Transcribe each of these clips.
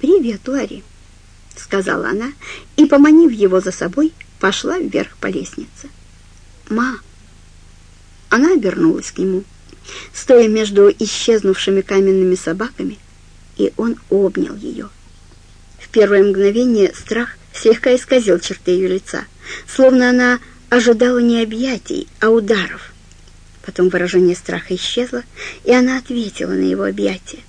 «Привет, Ларри», — сказала она, и, поманив его за собой, пошла вверх по лестнице. «Ма!» Она обернулась к нему, стоя между исчезнувшими каменными собаками, и он обнял ее. В первое мгновение страх слегка исказил черты ее лица, словно она ожидала не объятий, а ударов. Потом выражение страха исчезло, и она ответила на его объятие.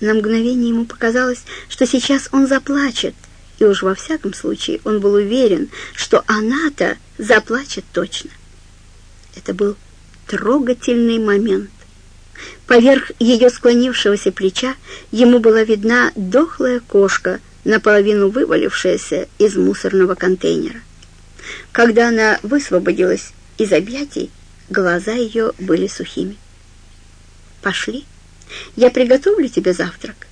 На мгновение ему показалось, что сейчас он заплачет, и уж во всяком случае он был уверен, что она-то заплачет точно. Это был трогательный момент. Поверх ее склонившегося плеча ему была видна дохлая кошка, наполовину вывалившаяся из мусорного контейнера. Когда она высвободилась из объятий, глаза ее были сухими. «Пошли, я приготовлю тебе завтрак.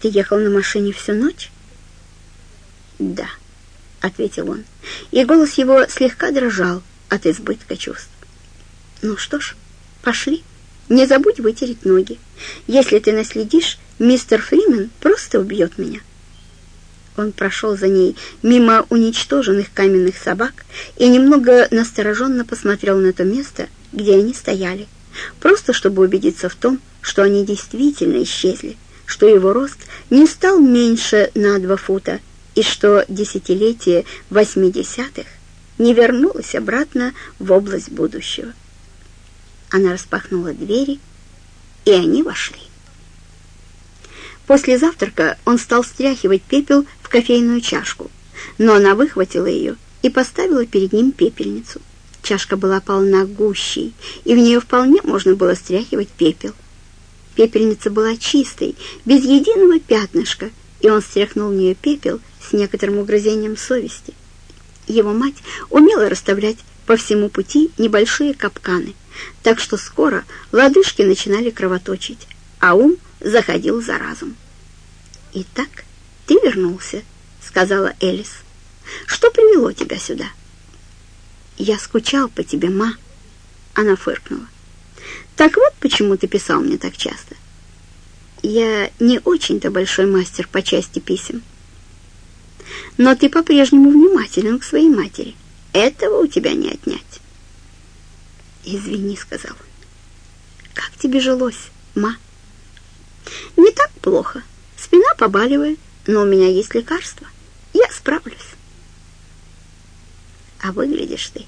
Ты ехал на машине всю ночь?» «Да», — ответил он, и голос его слегка дрожал от избытка чувств. «Ну что ж, пошли. Не забудь вытереть ноги. Если ты наследишь, мистер Фримен просто убьет меня». Он прошел за ней мимо уничтоженных каменных собак и немного настороженно посмотрел на то место, где они стояли, просто чтобы убедиться в том, что они действительно исчезли, что его рост не стал меньше на два фута и что десятилетие восьмидесятых не вернулось обратно в область будущего. Она распахнула двери, и они вошли. После завтрака он стал стряхивать пепел в кофейную чашку, но она выхватила ее и поставила перед ним пепельницу. Чашка была полна гущей, и в нее вполне можно было стряхивать пепел. Пепельница была чистой, без единого пятнышка, и он стряхнул в нее пепел с некоторым угрызением совести. Его мать умела расставлять по всему пути небольшие капканы, так что скоро лодыжки начинали кровоточить, а ум заходил за разум. «Итак, ты вернулся», — сказала Элис. «Что привело тебя сюда?» «Я скучал по тебе, ма», — она фыркнула. «Так вот почему ты писал мне так часто. Я не очень-то большой мастер по части писем. Но ты по-прежнему внимателен к своей матери. Этого у тебя не отнять». «Извини», — сказал он. «Как тебе жилось, ма?» Не так плохо. Спина побаливает, но у меня есть лекарство. Я справлюсь. А выглядишь ты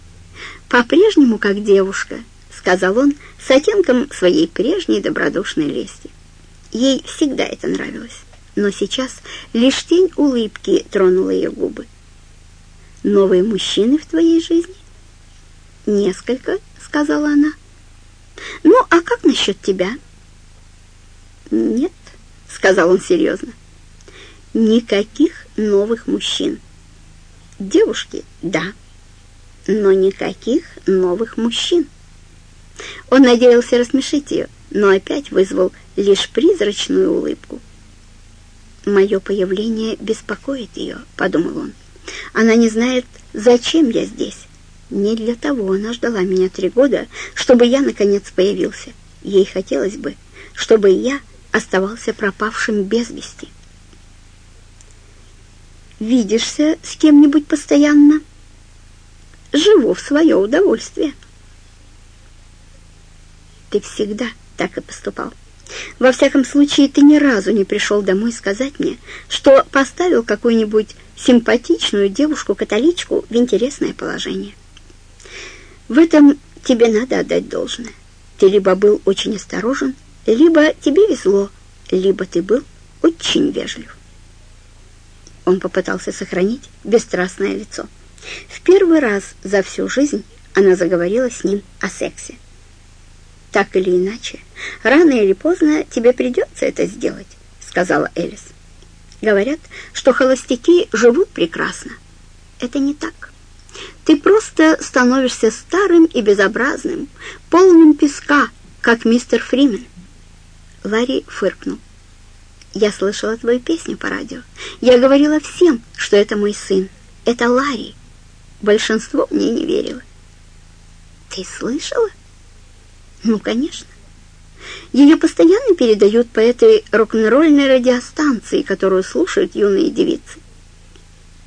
по-прежнему как девушка, сказал он с оттенком своей прежней добродушной лести. Ей всегда это нравилось, но сейчас лишь тень улыбки тронула ее губы. «Новые мужчины в твоей жизни?» «Несколько», — сказала она. «Ну, а как насчет тебя?» «Нет», — сказал он серьезно, — «никаких новых мужчин. Девушки — да, но никаких новых мужчин». Он надеялся рассмешить ее, но опять вызвал лишь призрачную улыбку. «Мое появление беспокоит ее», — подумал он. «Она не знает, зачем я здесь. Не для того она ждала меня три года, чтобы я, наконец, появился. Ей хотелось бы, чтобы я оставался пропавшим без вести. «Видишься с кем-нибудь постоянно?» «Живу в свое удовольствие». «Ты всегда так и поступал. Во всяком случае, ты ни разу не пришел домой сказать мне, что поставил какую-нибудь симпатичную девушку-католичку в интересное положение. В этом тебе надо отдать должное. Ты либо был очень осторожен, либо тебе везло, либо ты был очень вежлив. Он попытался сохранить бесстрастное лицо. В первый раз за всю жизнь она заговорила с ним о сексе. «Так или иначе, рано или поздно тебе придется это сделать», — сказала Элис. «Говорят, что холостяки живут прекрасно. Это не так. Ты просто становишься старым и безобразным, полным песка, как мистер Фримен». Ларри фыркнул. «Я слышала твою песню по радио. Я говорила всем, что это мой сын. Это Ларри. Большинство мне не верило». «Ты слышала?» «Ну, конечно. Ее постоянно передают по этой рок-н-ролльной радиостанции, которую слушают юные девицы.